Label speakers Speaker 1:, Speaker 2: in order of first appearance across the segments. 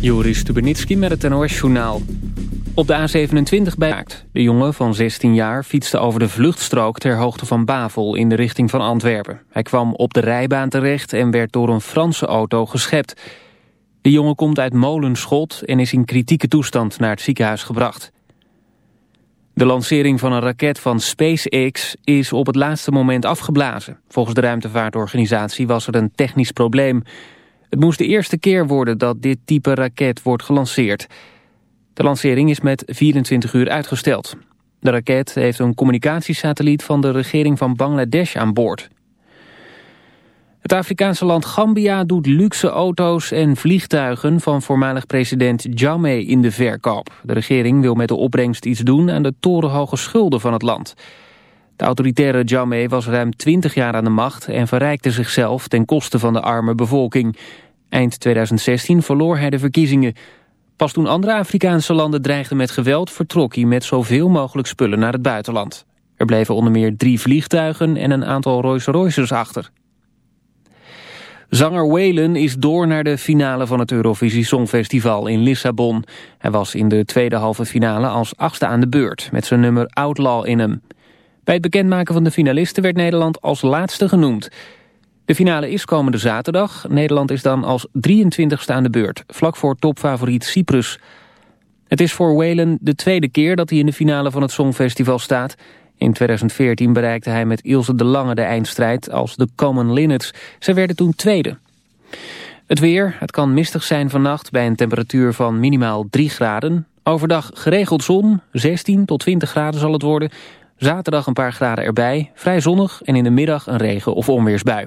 Speaker 1: Joris Stubenitski met het NOS-journaal. Op de A27 bij De jongen van 16 jaar fietste over de vluchtstrook ter hoogte van Bavel in de richting van Antwerpen. Hij kwam op de rijbaan terecht en werd door een Franse auto geschept. De jongen komt uit Molenschot en is in kritieke toestand naar het ziekenhuis gebracht. De lancering van een raket van SpaceX is op het laatste moment afgeblazen. Volgens de ruimtevaartorganisatie was er een technisch probleem... Het moest de eerste keer worden dat dit type raket wordt gelanceerd. De lancering is met 24 uur uitgesteld. De raket heeft een communicatiesatelliet van de regering van Bangladesh aan boord. Het Afrikaanse land Gambia doet luxe auto's en vliegtuigen van voormalig president Jammeh in de verkoop. De regering wil met de opbrengst iets doen aan de torenhoge schulden van het land. De autoritaire Jammeh was ruim 20 jaar aan de macht en verrijkte zichzelf ten koste van de arme bevolking. Eind 2016 verloor hij de verkiezingen. Pas toen andere Afrikaanse landen dreigden met geweld vertrok hij met zoveel mogelijk spullen naar het buitenland. Er bleven onder meer drie vliegtuigen en een aantal Rolls-Royces achter. Zanger Waylon is door naar de finale van het Eurovisie Songfestival in Lissabon. Hij was in de tweede halve finale als achtste aan de beurt met zijn nummer Outlaw in hem. Bij het bekendmaken van de finalisten werd Nederland als laatste genoemd. De finale is komende zaterdag. Nederland is dan als 23ste aan de beurt, vlak voor topfavoriet Cyprus. Het is voor Whalen de tweede keer dat hij in de finale van het Songfestival staat. In 2014 bereikte hij met Ilse de Lange de eindstrijd als de Common Linnets. Ze werden toen tweede. Het weer, het kan mistig zijn vannacht bij een temperatuur van minimaal 3 graden. Overdag geregeld zon, 16 tot 20 graden zal het worden. Zaterdag een paar graden erbij, vrij zonnig en in de middag een regen- of onweersbui.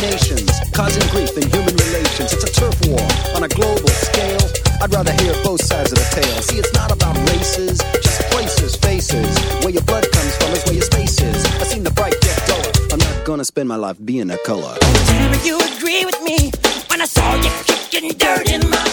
Speaker 2: Nations, causing grief in human relations. It's a turf war on a global scale. I'd rather hear both sides of the tale. See, it's not about races, just places, faces. Where your blood comes from is where your space is. I've seen the bright get duller. I'm not gonna spend my life being a color.
Speaker 3: Tell you agree with me when I saw you kicking dirt in my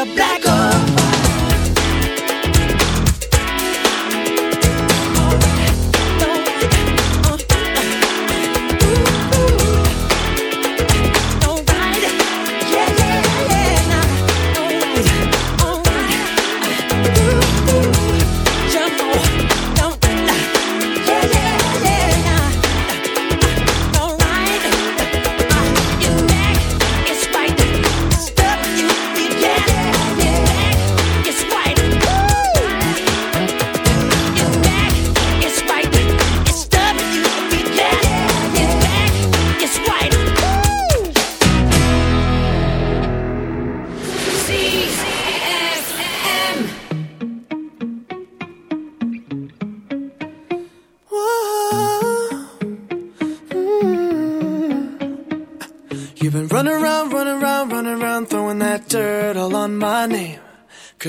Speaker 3: a black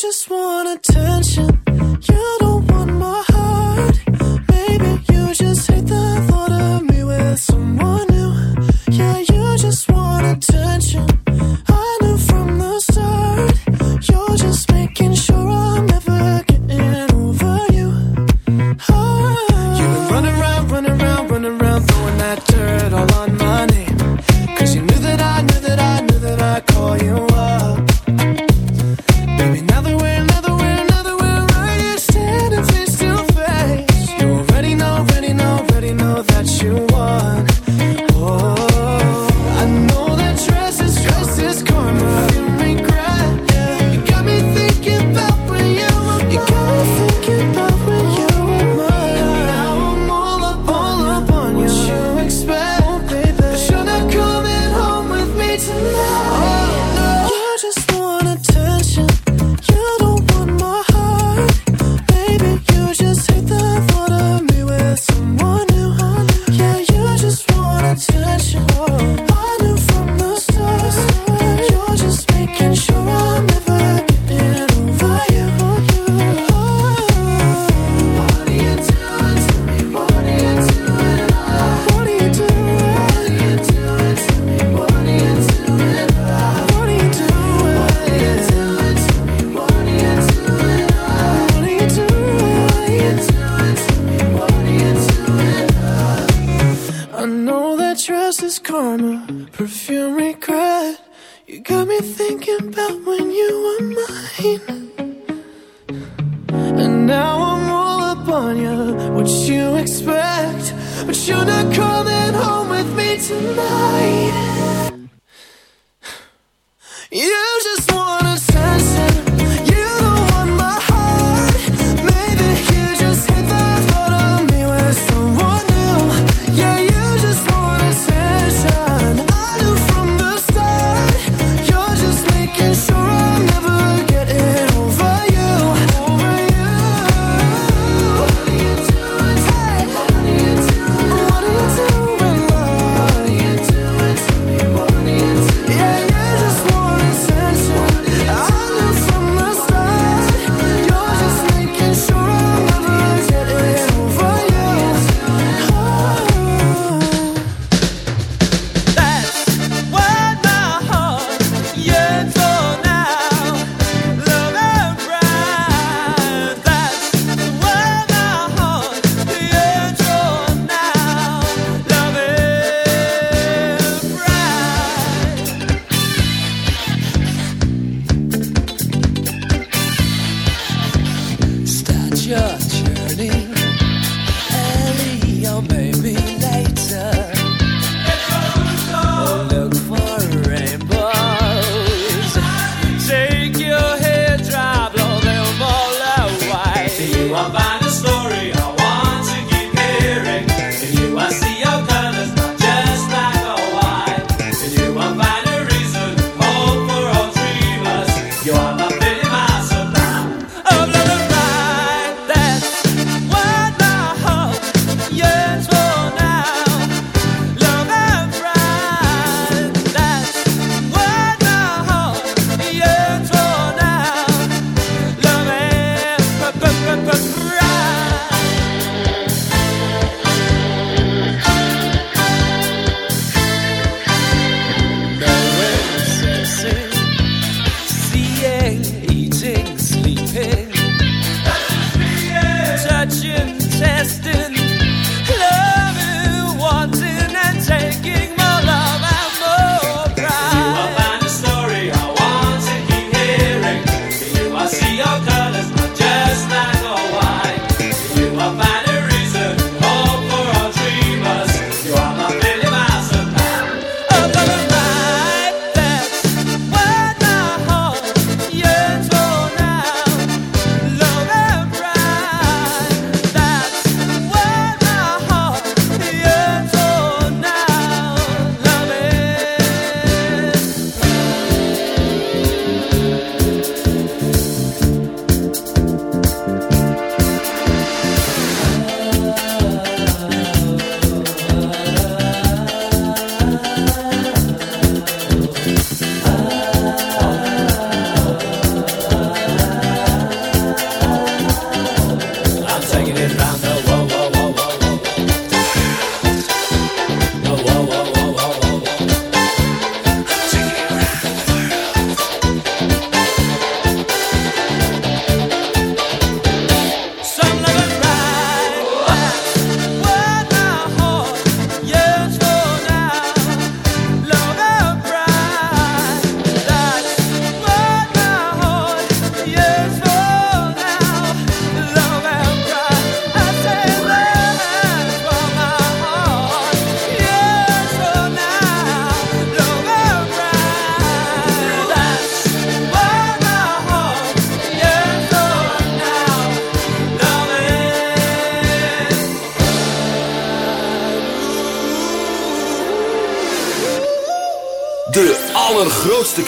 Speaker 4: just
Speaker 5: wanna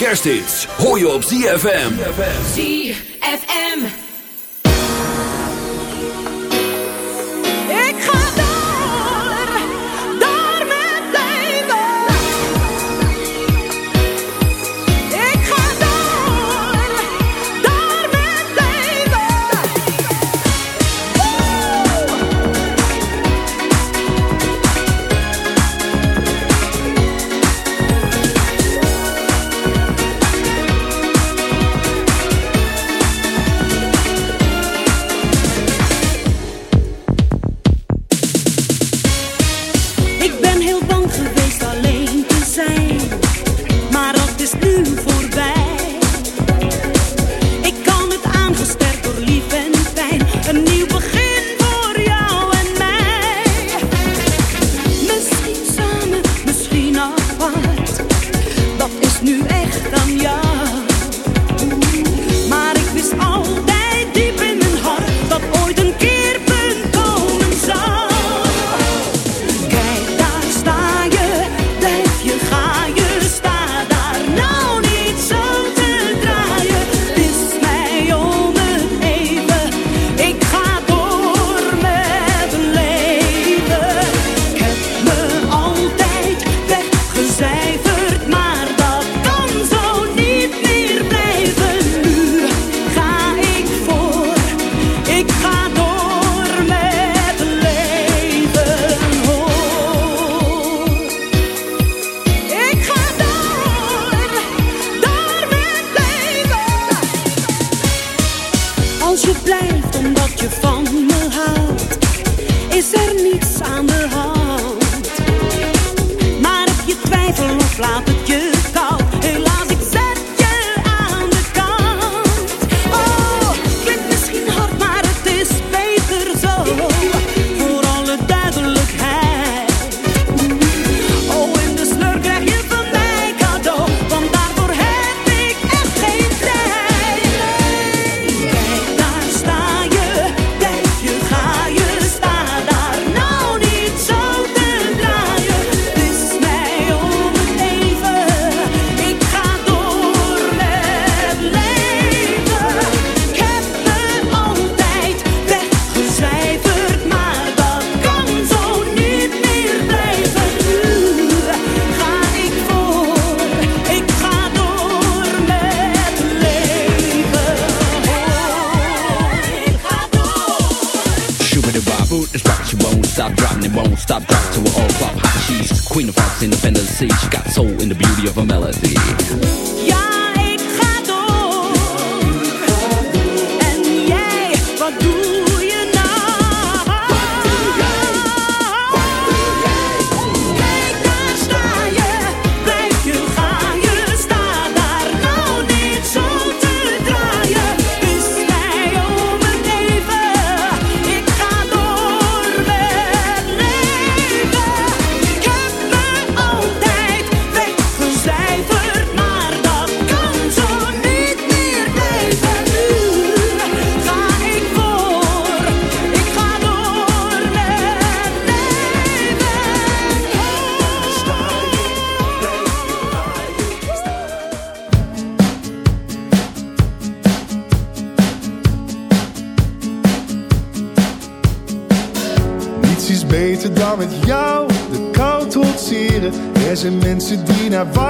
Speaker 5: kersthits hoor je op ZFM.
Speaker 6: mensen die naar waar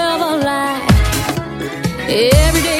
Speaker 7: lie every day.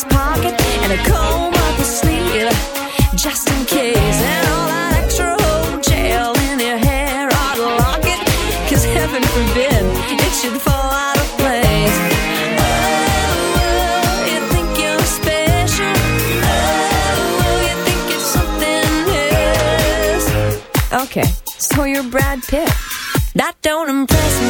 Speaker 8: his pocket and a comb up his sleeve, just in case. And all that extra old gel in your hair lock it, heaven forbid it should fall out of place. Oh, oh, okay, so you're Brad Pitt. That don't impress me.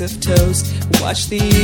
Speaker 5: of toast. Watch the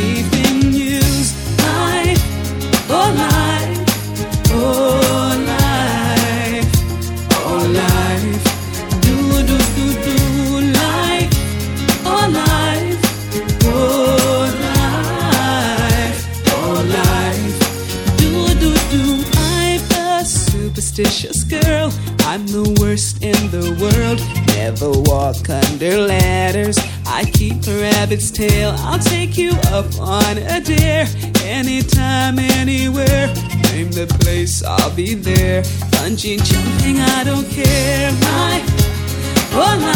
Speaker 5: Mijn, my, oh.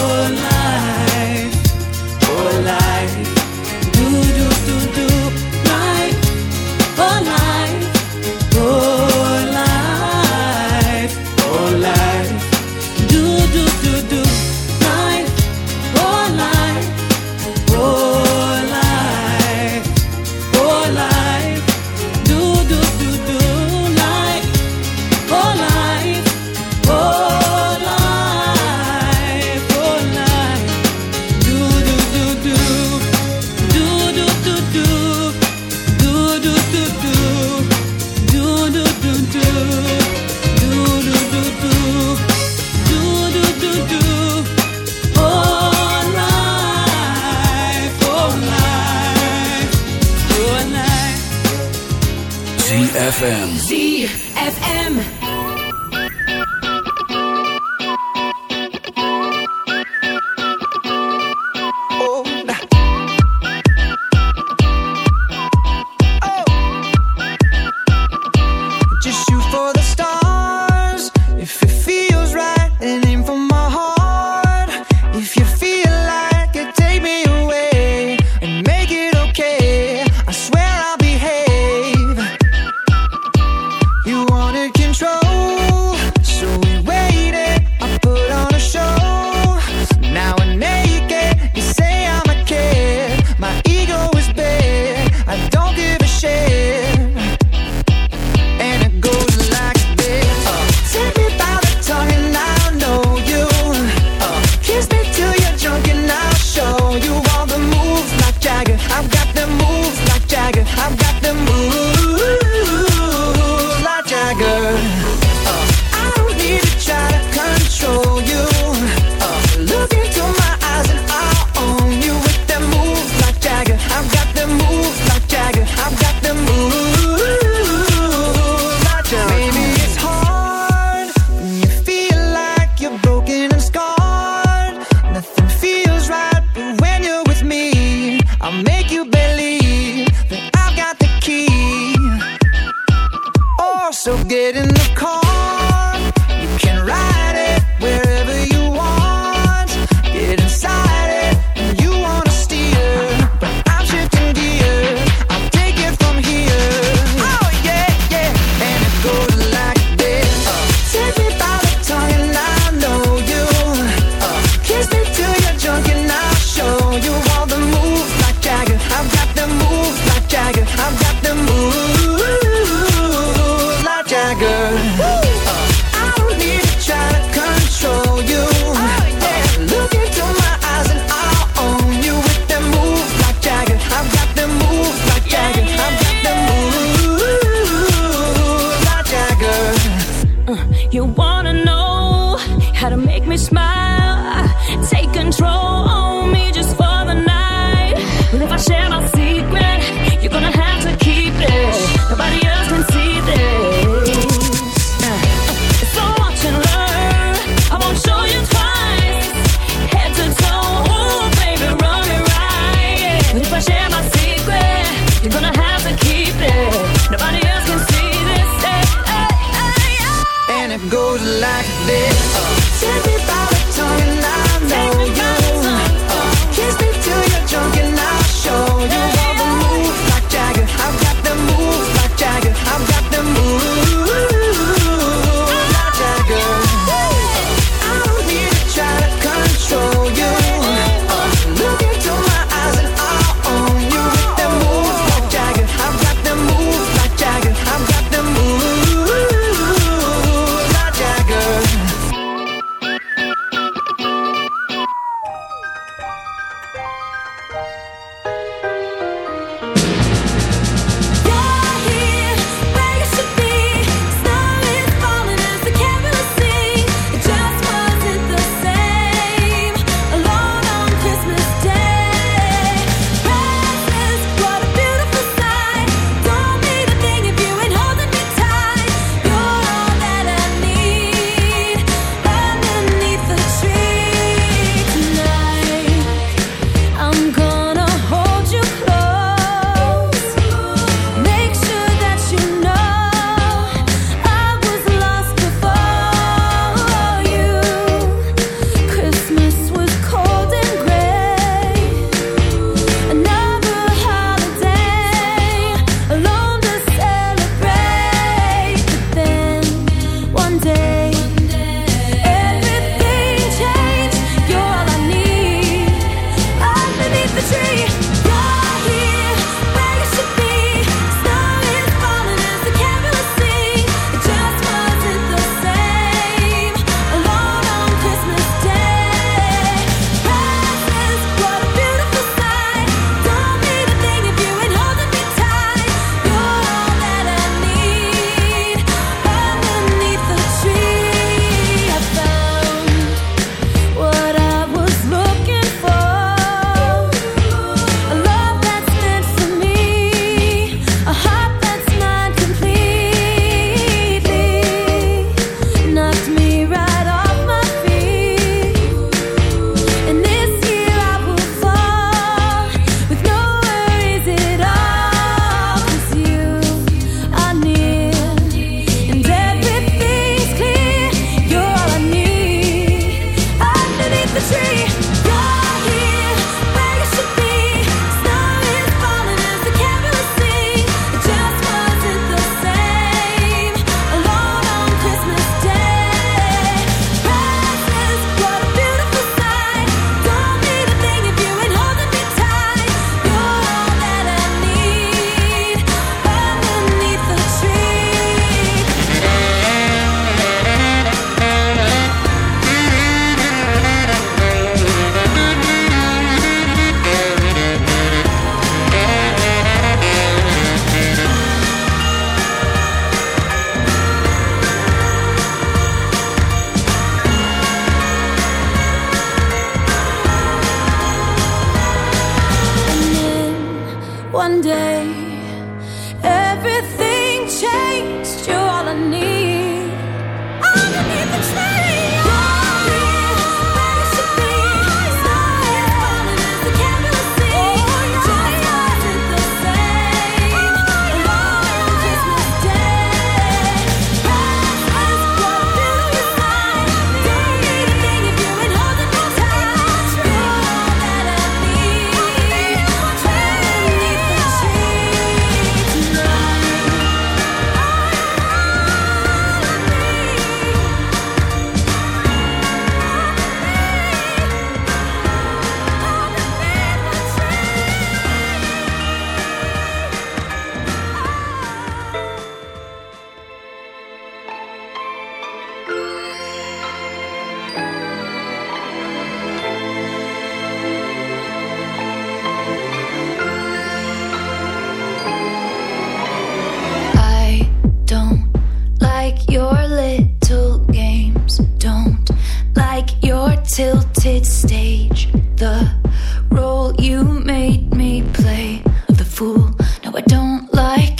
Speaker 9: ZFM.
Speaker 10: ZFM.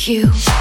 Speaker 11: you.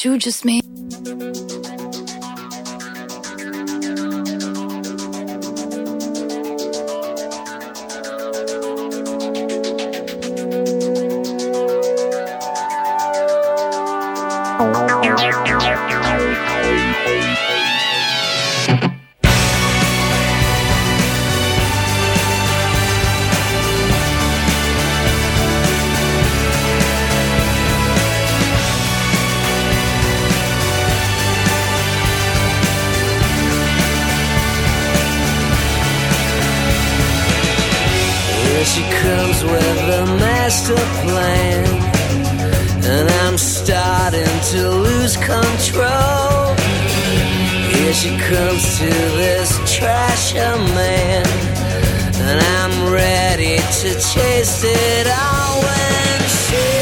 Speaker 12: you just made.
Speaker 13: She comes to this trasher man, and I'm ready to chase it all when she's